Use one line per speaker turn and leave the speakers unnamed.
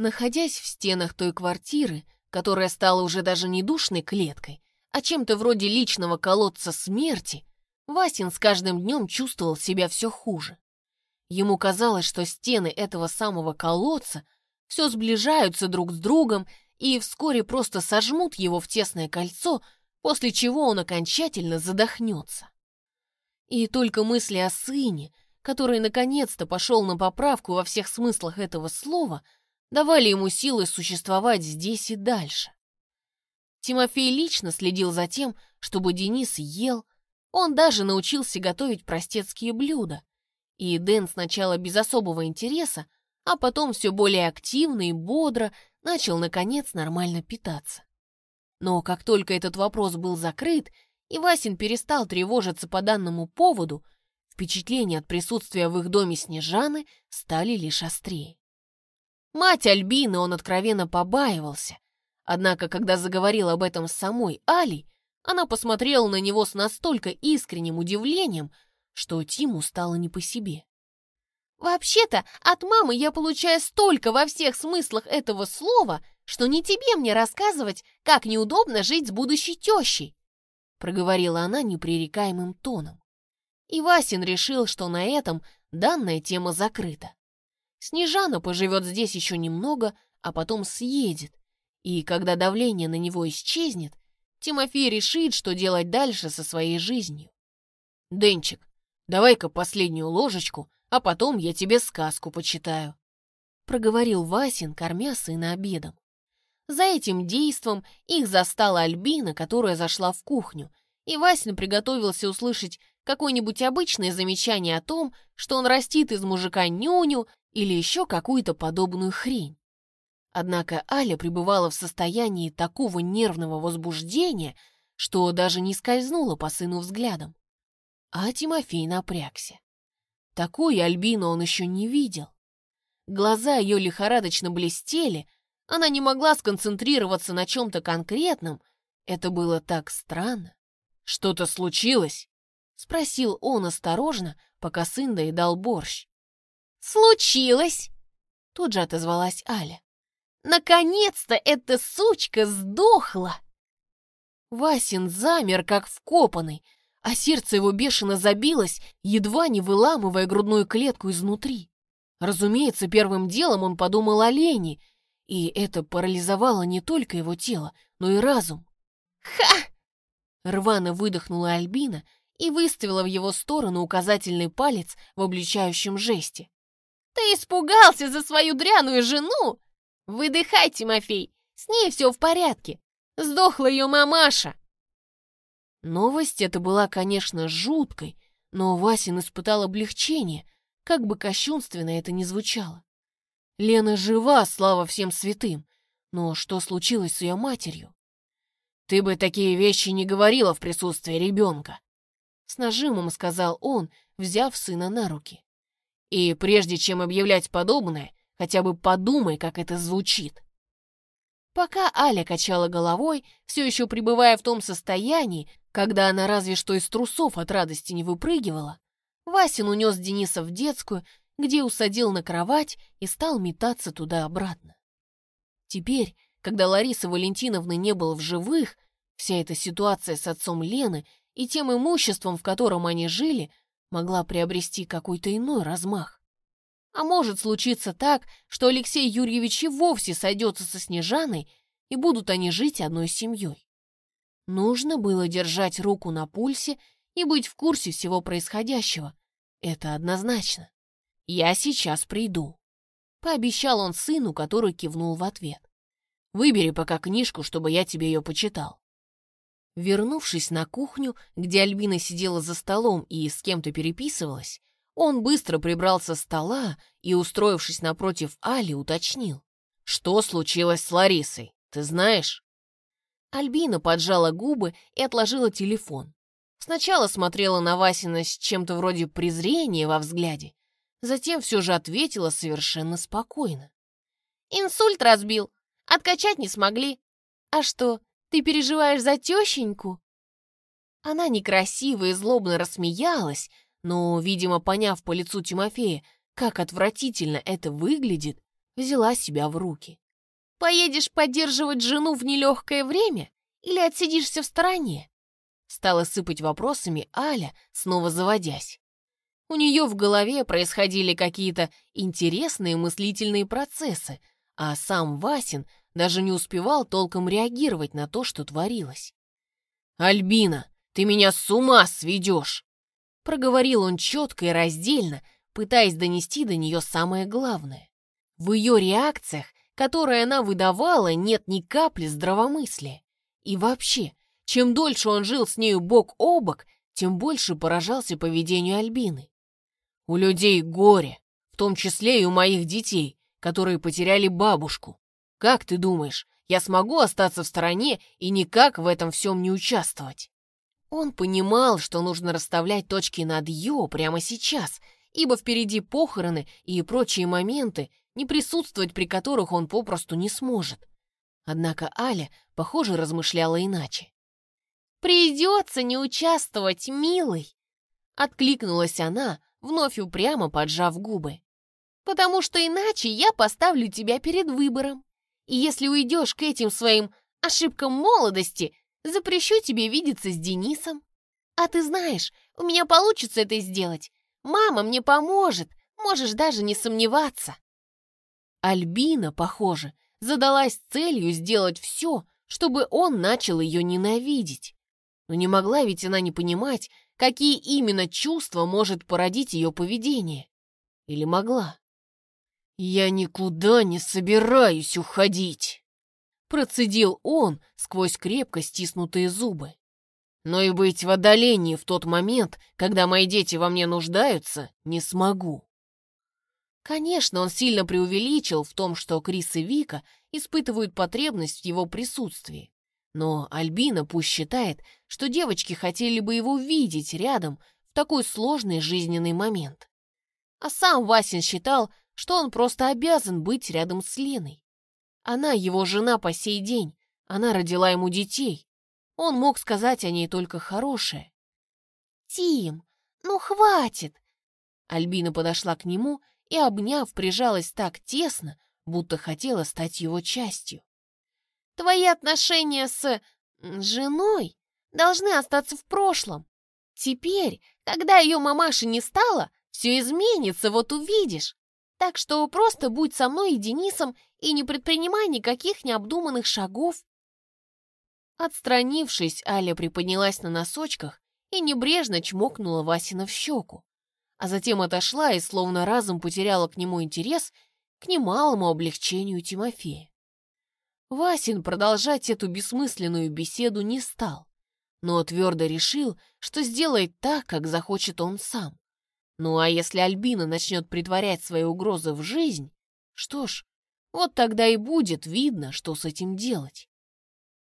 Находясь в стенах той квартиры, которая стала уже даже не душной клеткой, а чем-то вроде личного колодца смерти, Васин с каждым днем чувствовал себя все хуже. Ему казалось, что стены этого самого колодца все сближаются друг с другом и вскоре просто сожмут его в тесное кольцо, после чего он окончательно задохнется. И только мысли о сыне, который наконец-то пошел на поправку во всех смыслах этого слова, давали ему силы существовать здесь и дальше. Тимофей лично следил за тем, чтобы Денис ел, он даже научился готовить простецкие блюда. И Дэн сначала без особого интереса, а потом все более активно и бодро начал, наконец, нормально питаться. Но как только этот вопрос был закрыт, и Васин перестал тревожиться по данному поводу, впечатления от присутствия в их доме Снежаны стали лишь острее. Мать Альбины он откровенно побаивался, однако, когда заговорил об этом с самой Алей, она посмотрела на него с настолько искренним удивлением, что Тиму стало не по себе. «Вообще-то от мамы я получаю столько во всех смыслах этого слова, что не тебе мне рассказывать, как неудобно жить с будущей тещей», проговорила она непререкаемым тоном. И Васин решил, что на этом данная тема закрыта. Снежана поживет здесь еще немного, а потом съедет, и когда давление на него исчезнет, Тимофей решит, что делать дальше со своей жизнью. «Денчик, давай-ка последнюю ложечку, а потом я тебе сказку почитаю», проговорил Васин, кормя сына обедом. За этим действом их застала Альбина, которая зашла в кухню, и Васин приготовился услышать какое-нибудь обычное замечание о том, что он растит из мужика нюню или еще какую-то подобную хрень. Однако Аля пребывала в состоянии такого нервного возбуждения, что даже не скользнула по сыну взглядом. А Тимофей напрягся. Такую Альбину он еще не видел. Глаза ее лихорадочно блестели, она не могла сконцентрироваться на чем-то конкретном. Это было так странно. «Что-то случилось?» — спросил он осторожно, пока сын доедал борщ. «Случилось!» — тут же отозвалась Аля. Наконец-то эта сучка сдохла!» Васин замер, как вкопанный, а сердце его бешено забилось, едва не выламывая грудную клетку изнутри. Разумеется, первым делом он подумал о Лене, и это парализовало не только его тело, но и разум. «Ха!» Рвано выдохнула Альбина и выставила в его сторону указательный палец в обличающем жесте. «Ты испугался за свою дряную жену? «Выдыхай, Тимофей! С ней все в порядке! Сдохла ее мамаша!» Новость эта была, конечно, жуткой, но Васин испытал облегчение, как бы кощунственно это ни звучало. Лена жива, слава всем святым, но что случилось с ее матерью? «Ты бы такие вещи не говорила в присутствии ребенка», с нажимом сказал он, взяв сына на руки. «И прежде чем объявлять подобное, Хотя бы подумай, как это звучит. Пока Аля качала головой, все еще пребывая в том состоянии, когда она разве что из трусов от радости не выпрыгивала, Васин унес Дениса в детскую, где усадил на кровать и стал метаться туда-обратно. Теперь, когда Ларисы Валентиновны не было в живых, вся эта ситуация с отцом Лены и тем имуществом, в котором они жили, могла приобрести какой-то иной размах. А может случиться так, что Алексей Юрьевич и вовсе сойдется со Снежаной, и будут они жить одной семьей. Нужно было держать руку на пульсе и быть в курсе всего происходящего. Это однозначно. «Я сейчас приду», — пообещал он сыну, который кивнул в ответ. «Выбери пока книжку, чтобы я тебе ее почитал». Вернувшись на кухню, где Альбина сидела за столом и с кем-то переписывалась, он быстро прибрал со стола и, устроившись напротив Али, уточнил. «Что случилось с Ларисой, ты знаешь?» Альбина поджала губы и отложила телефон. Сначала смотрела на Васина с чем-то вроде презрения во взгляде, затем все же ответила совершенно спокойно. «Инсульт разбил, откачать не смогли. А что, ты переживаешь за тещеньку?» Она некрасиво и злобно рассмеялась, но, видимо, поняв по лицу Тимофея, как отвратительно это выглядит, взяла себя в руки. «Поедешь поддерживать жену в нелегкое время или отсидишься в стороне?» Стала сыпать вопросами Аля, снова заводясь. У нее в голове происходили какие-то интересные мыслительные процессы, а сам Васин даже не успевал толком реагировать на то, что творилось. «Альбина, ты меня с ума сведешь!» Проговорил он четко и раздельно, пытаясь донести до нее самое главное. В ее реакциях, которые она выдавала, нет ни капли здравомыслия. И вообще, чем дольше он жил с нею бок о бок, тем больше поражался поведению Альбины. У людей горе, в том числе и у моих детей, которые потеряли бабушку. Как ты думаешь, я смогу остаться в стороне и никак в этом всем не участвовать?» Он понимал, что нужно расставлять точки над «ё» прямо сейчас, ибо впереди похороны и прочие моменты, не присутствовать при которых он попросту не сможет. Однако Аля, похоже, размышляла иначе. «Придется не участвовать, милый!» Откликнулась она, вновь упрямо поджав губы. «Потому что иначе я поставлю тебя перед выбором. И если уйдешь к этим своим ошибкам молодости, запрещу тебе видеться с Денисом. А ты знаешь, у меня получится это сделать. Мама мне поможет, можешь даже не сомневаться. Альбина, похоже, задалась целью сделать все, чтобы он начал ее ненавидеть. Но не могла ведь она не понимать, какие именно чувства может породить ее поведение. Или могла? «Я никуда не собираюсь уходить!» Процедил он сквозь крепко стиснутые зубы. Но и быть в отдалении в тот момент, когда мои дети во мне нуждаются, не смогу. Конечно, он сильно преувеличил в том, что Крис и Вика испытывают потребность в его присутствии. Но Альбина пусть считает, что девочки хотели бы его видеть рядом в такой сложный жизненный момент. А сам Васин считал, что он просто обязан быть рядом с Леной. Она его жена по сей день, она родила ему детей. Он мог сказать о ней только хорошее. «Тим, ну хватит!» Альбина подошла к нему и, обняв, прижалась так тесно, будто хотела стать его частью. «Твои отношения с... женой должны остаться в прошлом. Теперь, когда ее мамаши не стало, все изменится, вот увидишь. Так что просто будь со мной и Денисом и не предпринимай никаких необдуманных шагов. Отстранившись, Аля приподнялась на носочках и небрежно чмокнула Васина в щеку, а затем отошла и словно разом потеряла к нему интерес к немалому облегчению Тимофея. Васин продолжать эту бессмысленную беседу не стал, но твердо решил, что сделает так, как захочет он сам. Ну а если Альбина начнет притворять свои угрозы в жизнь, что ж, вот тогда и будет видно, что с этим делать.